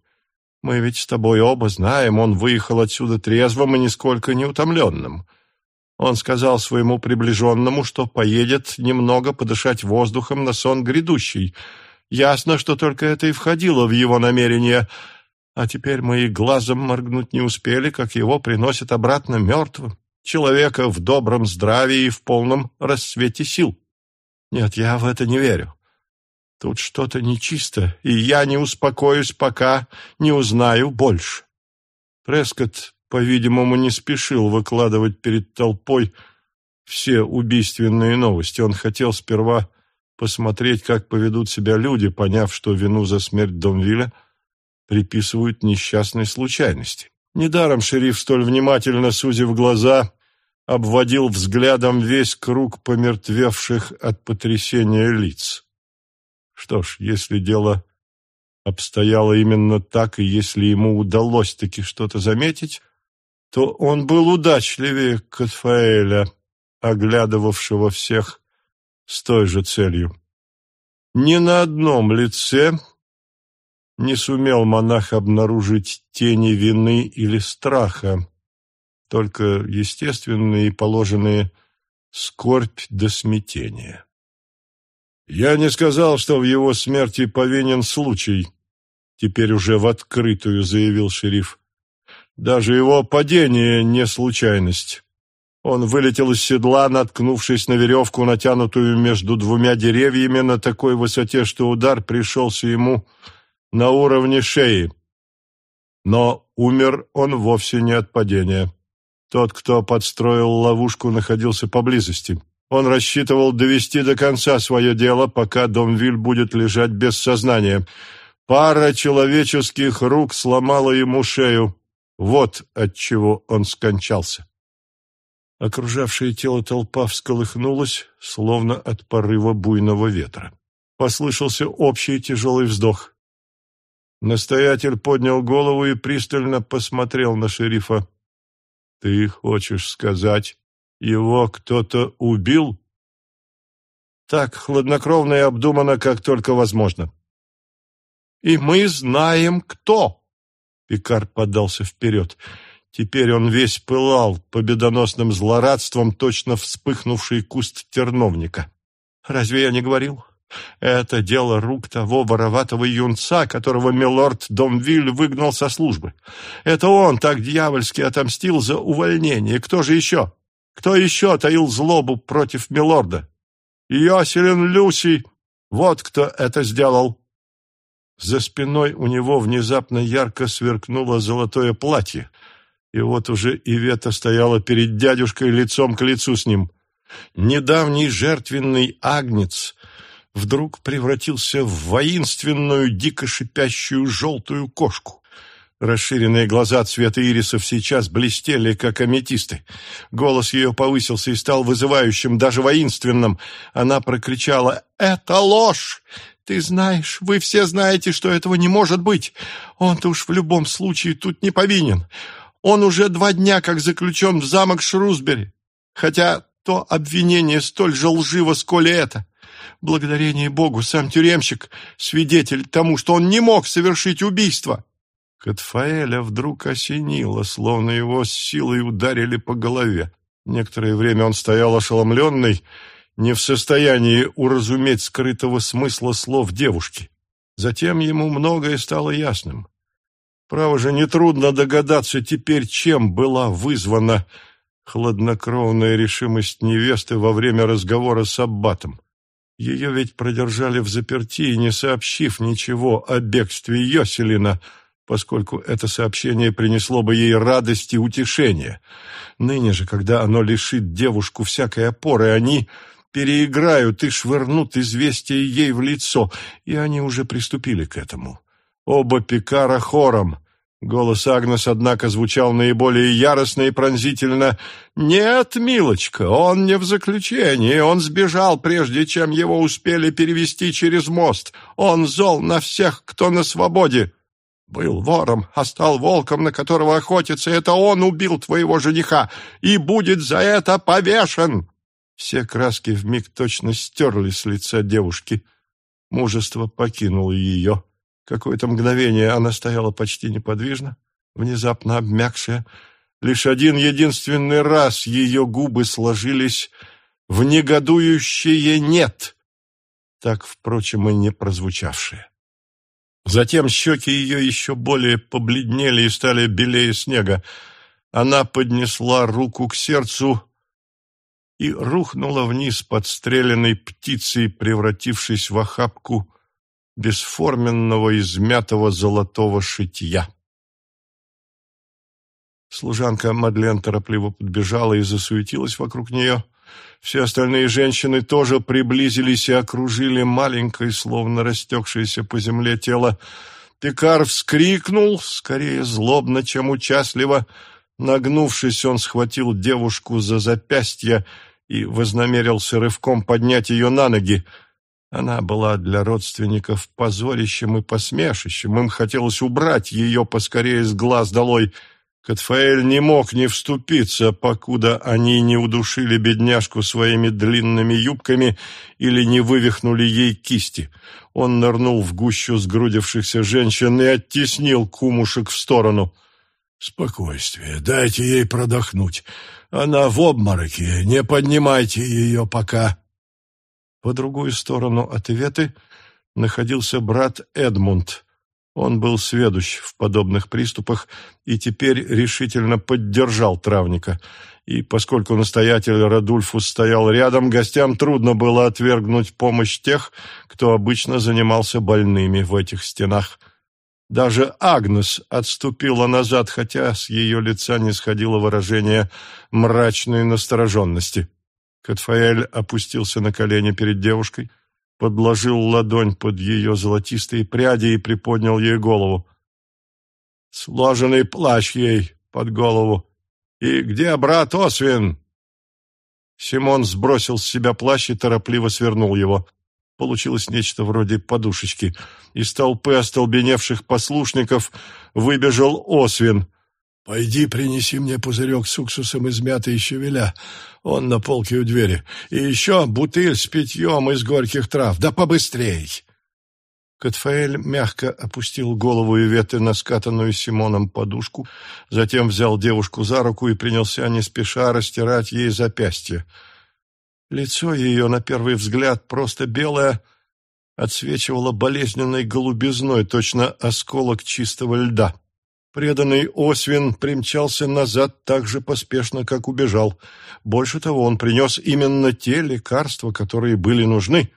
Мы ведь с тобой оба знаем, он выехал отсюда трезвым и нисколько не утомленным. Он сказал своему приближенному, что поедет немного подышать воздухом на сон грядущий. Ясно, что только это и входило в его намерение — а теперь мы и глазом моргнуть не успели, как его приносят обратно мертвым, человека в добром здравии и в полном расцвете сил. Нет, я в это не верю. Тут что-то нечисто, и я не успокоюсь, пока не узнаю больше. Прескотт, по-видимому, не спешил выкладывать перед толпой все убийственные новости. Он хотел сперва посмотреть, как поведут себя люди, поняв, что вину за смерть Домвиля – приписывают несчастной случайности. Недаром шериф, столь внимательно сузив глаза, обводил взглядом весь круг помертвевших от потрясения лиц. Что ж, если дело обстояло именно так, и если ему удалось таки что-то заметить, то он был удачливее Катфаэля, оглядывавшего всех с той же целью. Ни на одном лице не сумел монах обнаружить тени вины или страха, только естественные и положенные скорбь до смятения. Я не сказал, что в его смерти повинен случай, теперь уже в открытую заявил шериф. Даже его падение не случайность. Он вылетел из седла, наткнувшись на веревку, натянутую между двумя деревьями на такой высоте, что удар пришелся ему на уровне шеи. Но умер он вовсе не от падения. Тот, кто подстроил ловушку, находился поблизости. Он рассчитывал довести до конца свое дело, пока Домвиль будет лежать без сознания. Пара человеческих рук сломала ему шею. Вот от чего он скончался. Окружавшая тело толпа всколыхнулась, словно от порыва буйного ветра. Послышался общий тяжелый вздох. Настоятель поднял голову и пристально посмотрел на шерифа. «Ты хочешь сказать, его кто-то убил?» «Так, хладнокровно и обдуманно, как только возможно». «И мы знаем, кто!» Пикар подался вперед. Теперь он весь пылал победоносным злорадством, точно вспыхнувший куст терновника. «Разве я не говорил? Это дело рук того вороватого юнца, которого милорд Домвиль выгнал со службы. Это он так дьявольски отомстил за увольнение. Кто же еще? Кто еще таил злобу против милорда? Йоселин Люси. Вот кто это сделал. За спиной у него внезапно ярко сверкнуло золотое платье, и вот уже Ивета стояла перед дядюшкой лицом к лицу с ним. Недавний жертвенный агнец — вдруг превратился в воинственную, дико шипящую желтую кошку. Расширенные глаза цвета ирисов сейчас блестели, как аметисты. Голос ее повысился и стал вызывающим, даже воинственным. Она прокричала «Это ложь! Ты знаешь, вы все знаете, что этого не может быть. Он-то уж в любом случае тут не повинен. Он уже два дня как заключен в замок Шрусбери, хотя то обвинение столь же лживо, сколь и это. Благодарение Богу, сам тюремщик — свидетель тому, что он не мог совершить убийство. Катфаэля вдруг осенило, словно его с силой ударили по голове. Некоторое время он стоял ошеломленный, не в состоянии уразуметь скрытого смысла слов девушки. Затем ему многое стало ясным. Право же, нетрудно догадаться теперь, чем была вызвана хладнокровная решимость невесты во время разговора с Аббатом. Ее ведь продержали в заперти, не сообщив ничего о бегстве Йоселина, поскольку это сообщение принесло бы ей радость и утешение. Ныне же, когда оно лишит девушку всякой опоры, они переиграют и швырнут известие ей в лицо, и они уже приступили к этому. Оба Пикара хором — Голос Агнес, однако, звучал наиболее яростно и пронзительно. «Нет, милочка, он не в заключении. Он сбежал, прежде чем его успели перевести через мост. Он зол на всех, кто на свободе». Был вором, а стал волком, на которого охотится. Это он убил твоего жениха и будет за это повешен!» Все краски вмиг точно стерли с лица девушки. Мужество покинуло ее. Какое-то мгновение она стояла почти неподвижно, внезапно обмякшая. Лишь один единственный раз ее губы сложились в негодующее «нет», так, впрочем, и не прозвучавшее. Затем щеки ее еще более побледнели и стали белее снега. Она поднесла руку к сердцу и рухнула вниз подстреленной птицей, превратившись в охапку бесформенного измятого золотого шитья. Служанка Мадлен торопливо подбежала и засуетилась вокруг нее. Все остальные женщины тоже приблизились и окружили маленькое, словно растекшееся по земле тело. Пекар вскрикнул, скорее злобно, чем участливо. Нагнувшись, он схватил девушку за запястье и вознамерился рывком поднять ее на ноги. Она была для родственников позорищем и посмешищем. Им хотелось убрать ее поскорее с глаз долой — Катфаэль не мог не вступиться, покуда они не удушили бедняжку своими длинными юбками или не вывихнули ей кисти. Он нырнул в гущу сгрудившихся женщин и оттеснил кумушек в сторону. «Спокойствие, дайте ей продохнуть. Она в обмороке, не поднимайте ее пока». По другую сторону от Иветы находился брат Эдмунд, он был сведущ в подобных приступах и теперь решительно поддержал травника. И поскольку настоятель Радульфус стоял рядом, гостям трудно было отвергнуть помощь тех, кто обычно занимался больными в этих стенах. Даже Агнес отступила назад, хотя с ее лица не сходило выражение мрачной настороженности. Катфаэль опустился на колени перед девушкой, подложил ладонь под ее золотистые пряди и приподнял ей голову. Сложенный плащ ей под голову. «И где брат Освин?» Симон сбросил с себя плащ и торопливо свернул его. Получилось нечто вроде подушечки. Из толпы остолбеневших послушников выбежал Освин. «Пойди принеси мне пузырек с уксусом из мяты и щавеля. Он на полке у двери. И еще бутыль с питьем из горьких трав. Да побыстрей!» Катфаэль мягко опустил голову Иветы на скатанную Симоном подушку, затем взял девушку за руку и принялся не спеша растирать ей запястье. Лицо ее, на первый взгляд, просто белое, отсвечивало болезненной голубизной, точно осколок чистого льда. Преданный Освин примчался назад так же поспешно, как убежал. Больше того, он принес именно те лекарства, которые были нужны.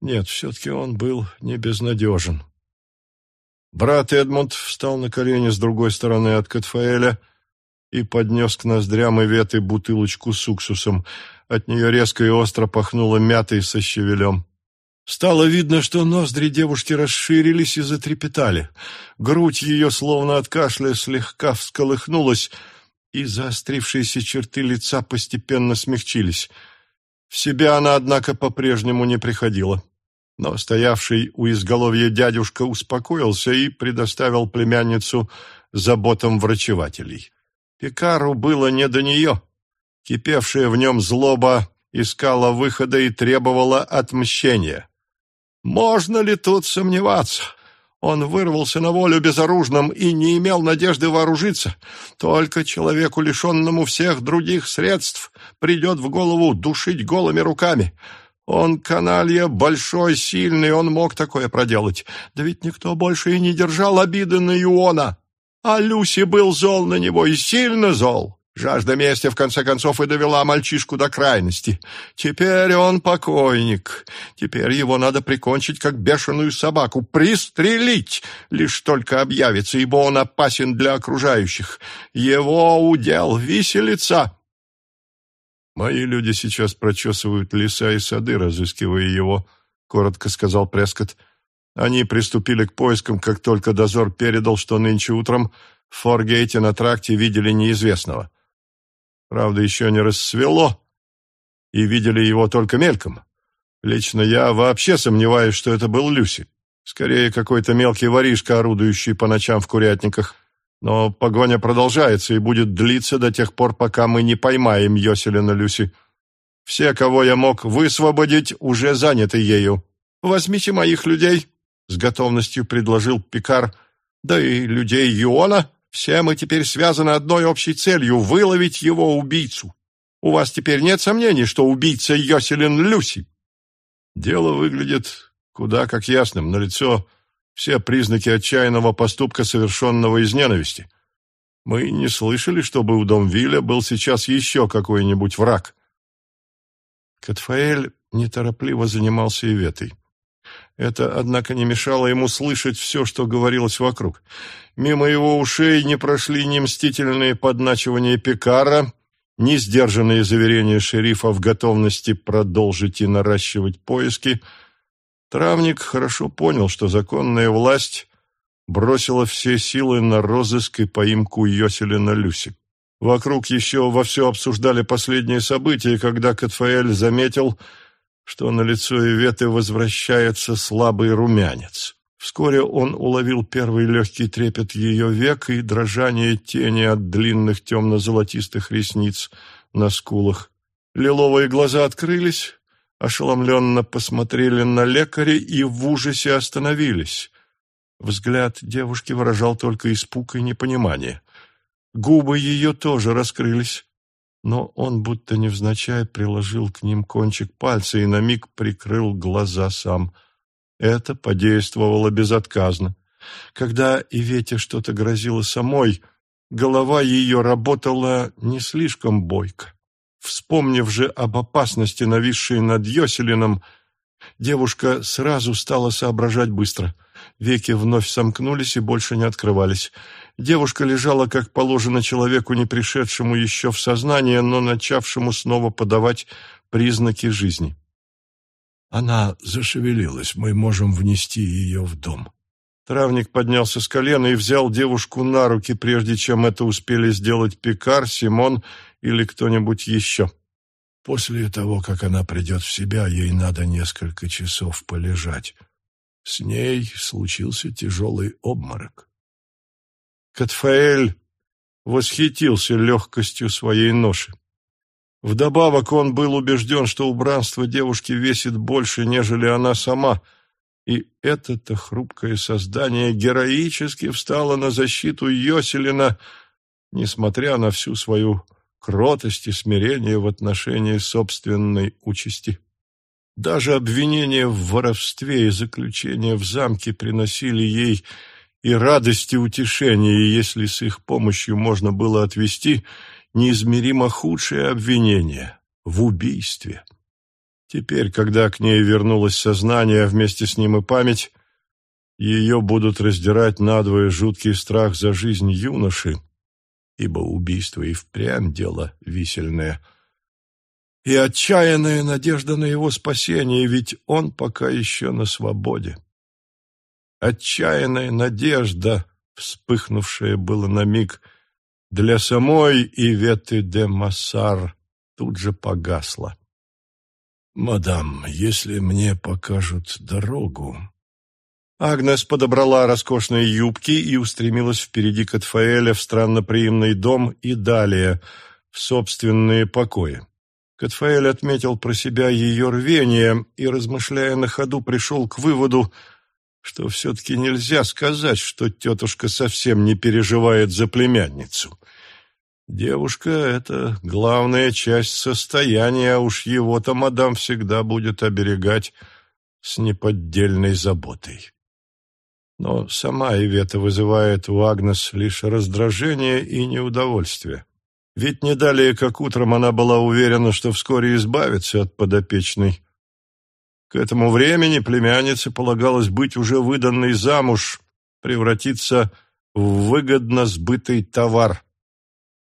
Нет, все-таки он был не безнадежен. Брат Эдмунд встал на колени с другой стороны от Катфаэля и поднес к ноздрям и веты бутылочку с уксусом. От нее резко и остро пахнуло мятой со щавелем. Стало видно, что ноздри девушки расширились и затрепетали. Грудь ее, словно от кашля, слегка всколыхнулась, и заострившиеся черты лица постепенно смягчились. В себя она, однако, по-прежнему не приходила. Но стоявший у изголовья дядюшка успокоился и предоставил племянницу заботам врачевателей. Пекару было не до нее. Кипевшая в нем злоба искала выхода и требовала отмщения. Можно ли тут сомневаться? Он вырвался на волю безоружным и не имел надежды вооружиться. Только человеку, лишенному всех других средств, придет в голову душить голыми руками. Он каналья большой, сильный, он мог такое проделать. Да ведь никто больше и не держал обиды на Иона. А Люси был зол на него и сильно зол. Жажда мести, в конце концов, и довела мальчишку до крайности. Теперь он покойник. Теперь его надо прикончить, как бешеную собаку. Пристрелить, лишь только объявится, ибо он опасен для окружающих. Его удел виселица. «Мои люди сейчас прочесывают леса и сады, разыскивая его», — коротко сказал Прескотт. «Они приступили к поискам, как только дозор передал, что нынче утром в Форгейте на тракте видели неизвестного». Правда, еще не рассвело, и видели его только мельком. Лично я вообще сомневаюсь, что это был Люси. Скорее, какой-то мелкий воришка, орудующий по ночам в курятниках. Но погоня продолжается и будет длиться до тех пор, пока мы не поймаем Йоселина Люси. Все, кого я мог высвободить, уже заняты ею. Возьмите моих людей, — с готовностью предложил Пикар, — да и людей Юона. Все мы теперь связаны одной общей целью — выловить его убийцу. У вас теперь нет сомнений, что убийца Йоселин Люси? Дело выглядит куда как ясным. На лицо все признаки отчаянного поступка, совершенного из ненависти. Мы не слышали, чтобы у Домвиля был сейчас еще какой-нибудь враг. Катфаэль неторопливо занимался Иветой. Это, однако, не мешало ему слышать все, что говорилось вокруг. Мимо его ушей не прошли ни мстительные подначивания Пекара, ни сдержанные заверения шерифа в готовности продолжить и наращивать поиски — Травник хорошо понял, что законная власть бросила все силы на розыск и поимку Йоселина Люси. Вокруг еще вовсю обсуждали последние события, когда Катфаэль заметил, что на лицо Иветы возвращается слабый румянец. Вскоре он уловил первый легкий трепет ее век и дрожание тени от длинных темно-золотистых ресниц на скулах. Лиловые глаза открылись, ошеломленно посмотрели на лекаря и в ужасе остановились. Взгляд девушки выражал только испуг и непонимание. Губы ее тоже раскрылись, но он будто невзначай приложил к ним кончик пальца и на миг прикрыл глаза сам. Это подействовало безотказно. Когда Ивете что-то грозило самой, голова ее работала не слишком бойко. Вспомнив же об опасности, нависшей над Йоселином, девушка сразу стала соображать быстро. Веки вновь сомкнулись и больше не открывались. Девушка лежала, как положено человеку, не пришедшему еще в сознание, но начавшему снова подавать признаки жизни. Она зашевелилась, мы можем внести ее в дом. Травник поднялся с колена и взял девушку на руки, прежде чем это успели сделать Пикар, Симон или кто-нибудь еще. После того, как она придет в себя, ей надо несколько часов полежать. С ней случился тяжелый обморок. Катфаэль восхитился легкостью своей ноши. Вдобавок он был убежден, что убранство девушки весит больше, нежели она сама, и это-то хрупкое создание героически встало на защиту Йоселина, несмотря на всю свою кротость и смирение в отношении собственной участи. Даже обвинения в воровстве и заключение в замке приносили ей и радость, и утешение, и если с их помощью можно было отвести неизмеримо худшее обвинение в убийстве. Теперь, когда к ней вернулось сознание, а вместе с ним и память, ее будут раздирать надвое жуткий страх за жизнь юноши, ибо убийство и впрямь дело висельное, и отчаянная надежда на его спасение, ведь он пока еще на свободе. Отчаянная надежда, вспыхнувшая было на миг, для самой Иветы де Массар тут же погасла. «Мадам, если мне покажут дорогу, Агнес подобрала роскошные юбки и устремилась впереди Катфаэля в странноприимный дом и далее, в собственные покои. Катфаэль отметил про себя ее рвение и, размышляя на ходу, пришел к выводу, что все-таки нельзя сказать, что тетушка совсем не переживает за племянницу. Девушка — это главная часть состояния, а уж его-то мадам всегда будет оберегать с неподдельной заботой. Но сама Ивета вызывает у Агнес лишь раздражение и неудовольствие. Ведь не далее, как утром, она была уверена, что вскоре избавится от подопечной. К этому времени племяннице полагалось быть уже выданной замуж, превратиться в выгодно сбытый товар.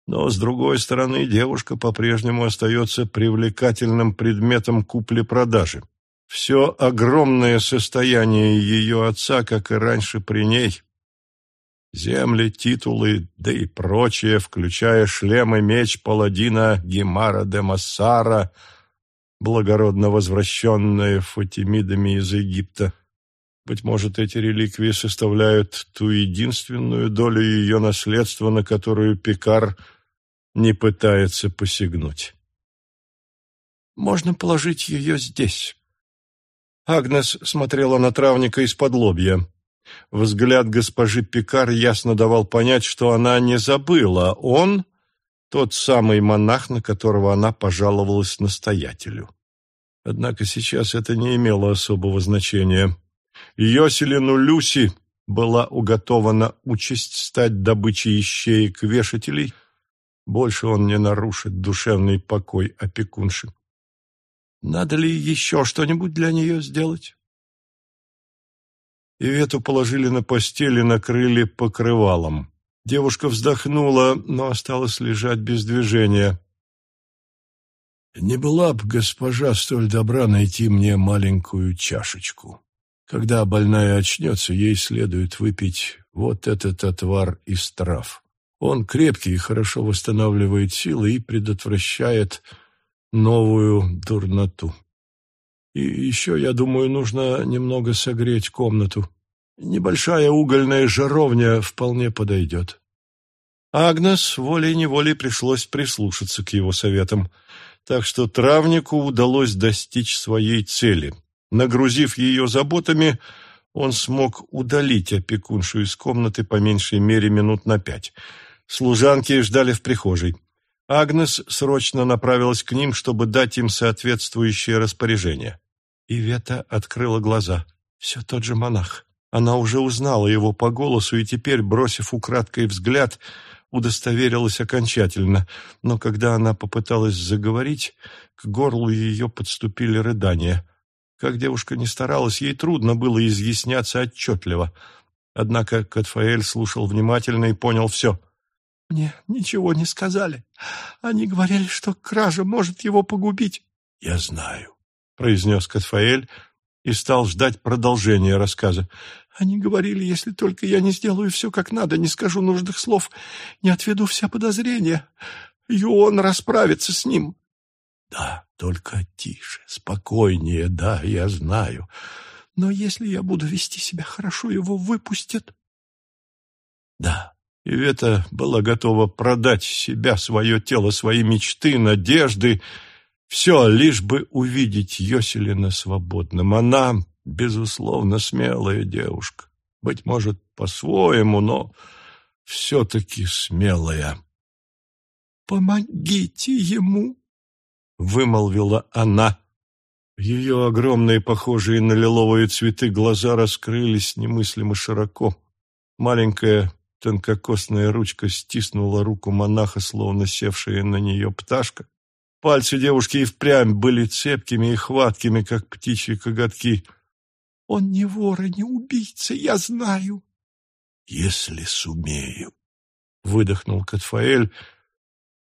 Но, с другой стороны, девушка по-прежнему остается привлекательным предметом купли-продажи. Все огромное состояние ее отца, как и раньше при ней, земли, титулы, да и прочее, включая шлем и меч паладина Гемара де Массара, благородно возвращенные Фатимидами из Египта, Быть может, эти реликвии составляют ту единственную долю ее наследства, на которую Пикар не пытается посягнуть. «Можно положить ее здесь». Агнес смотрела на травника из-под лобья. Взгляд госпожи Пикар ясно давал понять, что она не забыла. Он — тот самый монах, на которого она пожаловалась настоятелю. Однако сейчас это не имело особого значения. Йоселину Люси была уготована участь стать добычей ищеек вешателей. Больше он не нарушит душевный покой опекунши. Надо ли еще что-нибудь для нее сделать? Ивету положили на постель и накрыли покрывалом. Девушка вздохнула, но осталась лежать без движения. «Не была б госпожа столь добра найти мне маленькую чашечку. Когда больная очнется, ей следует выпить вот этот отвар из трав. Он крепкий и хорошо восстанавливает силы и предотвращает новую дурноту. И еще, я думаю, нужно немного согреть комнату. Небольшая угольная жаровня вполне подойдет. Агнес волей-неволей пришлось прислушаться к его советам, так что травнику удалось достичь своей цели — Нагрузив ее заботами, он смог удалить опекуншу из комнаты по меньшей мере минут на пять. Служанки ждали в прихожей. Агнес срочно направилась к ним, чтобы дать им соответствующее распоряжение. Ивета открыла глаза. Все тот же монах. Она уже узнала его по голосу и теперь, бросив украдкой взгляд, удостоверилась окончательно. Но когда она попыталась заговорить, к горлу ее подступили рыдания. Как девушка не старалась, ей трудно было изъясняться отчетливо. Однако Катфаэль слушал внимательно и понял все. «Мне ничего не сказали. Они говорили, что кража может его погубить». «Я знаю», — произнес Катфаэль и стал ждать продолжения рассказа. «Они говорили, если только я не сделаю все как надо, не скажу нужных слов, не отведу все подозрения, Юон расправится с ним». Да, только тише, спокойнее, да, я знаю. Но если я буду вести себя хорошо, его выпустят. Да. Ивета была готова продать себя, свое тело, свои мечты, надежды, все, лишь бы увидеть Йоселина свободным. Она, безусловно, смелая девушка. Быть может, по-своему, но все-таки смелая. «Помогите ему!» вымолвила она. Ее огромные, похожие на лиловые цветы, глаза раскрылись немыслимо широко. Маленькая тонкокосная ручка стиснула руку монаха, словно севшая на нее пташка. Пальцы девушки и впрямь были цепкими и хваткими, как птичьи коготки. «Он не вор и не убийца, я знаю». «Если сумею», — выдохнул Катфаэль, —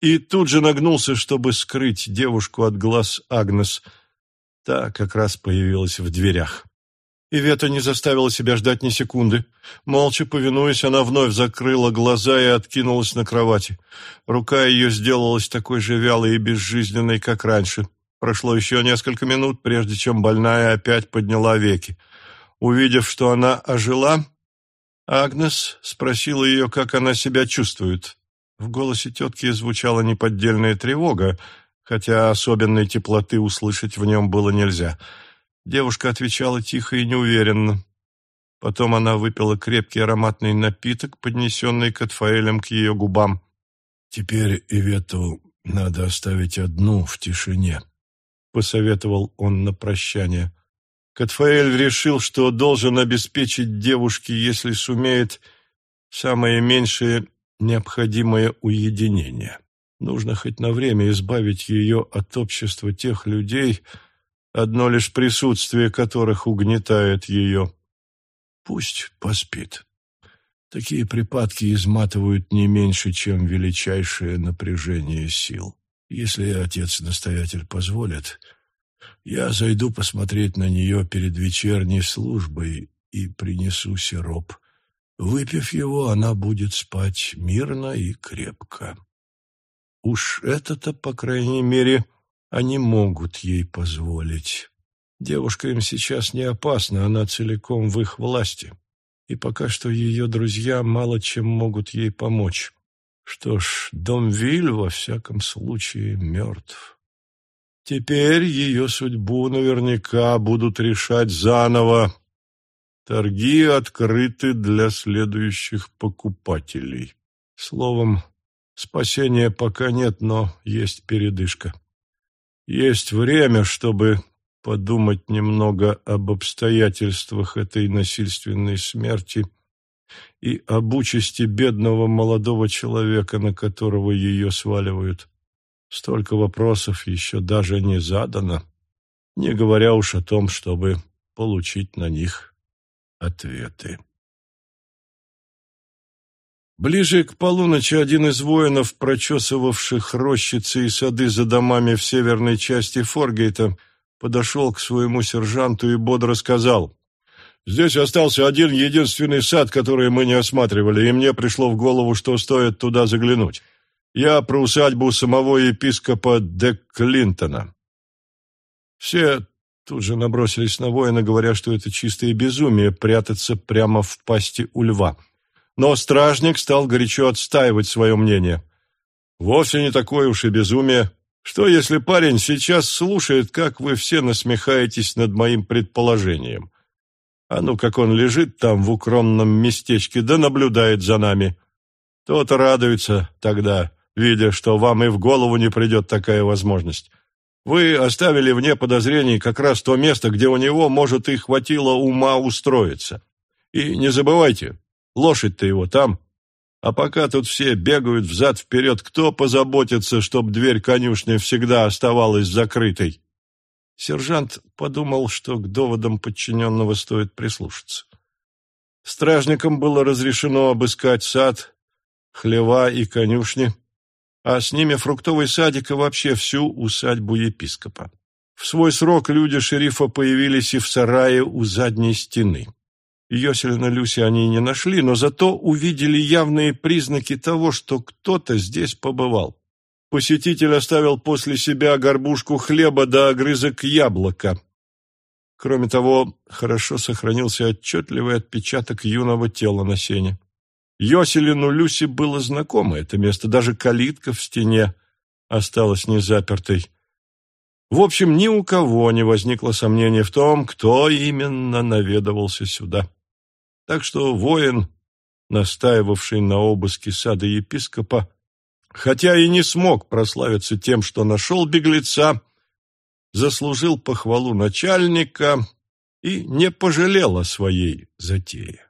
и тут же нагнулся, чтобы скрыть девушку от глаз Агнес. Та как раз появилась в дверях. Ивета не заставила себя ждать ни секунды. Молча повинуясь, она вновь закрыла глаза и откинулась на кровати. Рука ее сделалась такой же вялой и безжизненной, как раньше. Прошло еще несколько минут, прежде чем больная опять подняла веки. Увидев, что она ожила, Агнес спросила ее, как она себя чувствует. В голосе тетки звучала неподдельная тревога, хотя особенной теплоты услышать в нем было нельзя. Девушка отвечала тихо и неуверенно. Потом она выпила крепкий ароматный напиток, поднесенный Катфаэлем к ее губам. «Теперь Ивету надо оставить одну в тишине», — посоветовал он на прощание. Катфаэль решил, что должен обеспечить девушке, если сумеет, самое меньшее необходимое уединение. Нужно хоть на время избавить ее от общества тех людей, одно лишь присутствие которых угнетает ее. Пусть поспит. Такие припадки изматывают не меньше, чем величайшее напряжение сил. Если отец-настоятель позволит, я зайду посмотреть на нее перед вечерней службой и принесу сироп. Выпив его, она будет спать мирно и крепко. Уж это-то, по крайней мере, они могут ей позволить. Девушка им сейчас не опасна, она целиком в их власти. И пока что ее друзья мало чем могут ей помочь. Что ж, Домвиль во всяком случае мертв. Теперь ее судьбу наверняка будут решать заново. Торги открыты для следующих покупателей. Словом, спасения пока нет, но есть передышка. Есть время, чтобы подумать немного об обстоятельствах этой насильственной смерти и об участи бедного молодого человека, на которого ее сваливают. Столько вопросов еще даже не задано, не говоря уж о том, чтобы получить на них ответы. Ближе к полуночи один из воинов, прочесывавших рощицы и сады за домами в северной части Форгейта, подошел к своему сержанту и бодро сказал, «Здесь остался один единственный сад, который мы не осматривали, и мне пришло в голову, что стоит туда заглянуть. Я про усадьбу самого епископа де Клинтона». Все тут же набросились на воина, говоря, что это чистое безумие прятаться прямо в пасти у льва. Но стражник стал горячо отстаивать свое мнение. «Вовсе не такое уж и безумие. Что, если парень сейчас слушает, как вы все насмехаетесь над моим предположением? А ну, как он лежит там в укромном местечке, да наблюдает за нами. Тот радуется тогда, видя, что вам и в голову не придет такая возможность. Вы оставили вне подозрений как раз то место, где у него, может, и хватило ума устроиться. И не забывайте, лошадь-то его там, а пока тут все бегают взад-вперед, кто позаботится, чтобы дверь конюшни всегда оставалась закрытой? Сержант подумал, что к доводам подчиненного стоит прислушаться. Стражникам было разрешено обыскать сад, хлева и конюшни, а с ними фруктовый садик и вообще всю усадьбу епископа. В свой срок люди шерифа появились и в сарае у задней стены. Йоселина Люси они не нашли, но зато увидели явные признаки того, что кто-то здесь побывал. Посетитель оставил после себя горбушку хлеба да огрызок яблока. Кроме того, хорошо сохранился отчетливый отпечаток юного тела на сене. Йоселину Люси было знакомо это место, даже калитка в стене осталась незапертой. В общем, ни у кого не возникло сомнения в том, кто именно наведывался сюда. Так что воин, настаивавший на обыске сада епископа, хотя и не смог прославиться тем, что нашел беглеца, заслужил похвалу начальника и не пожалел о своей затее.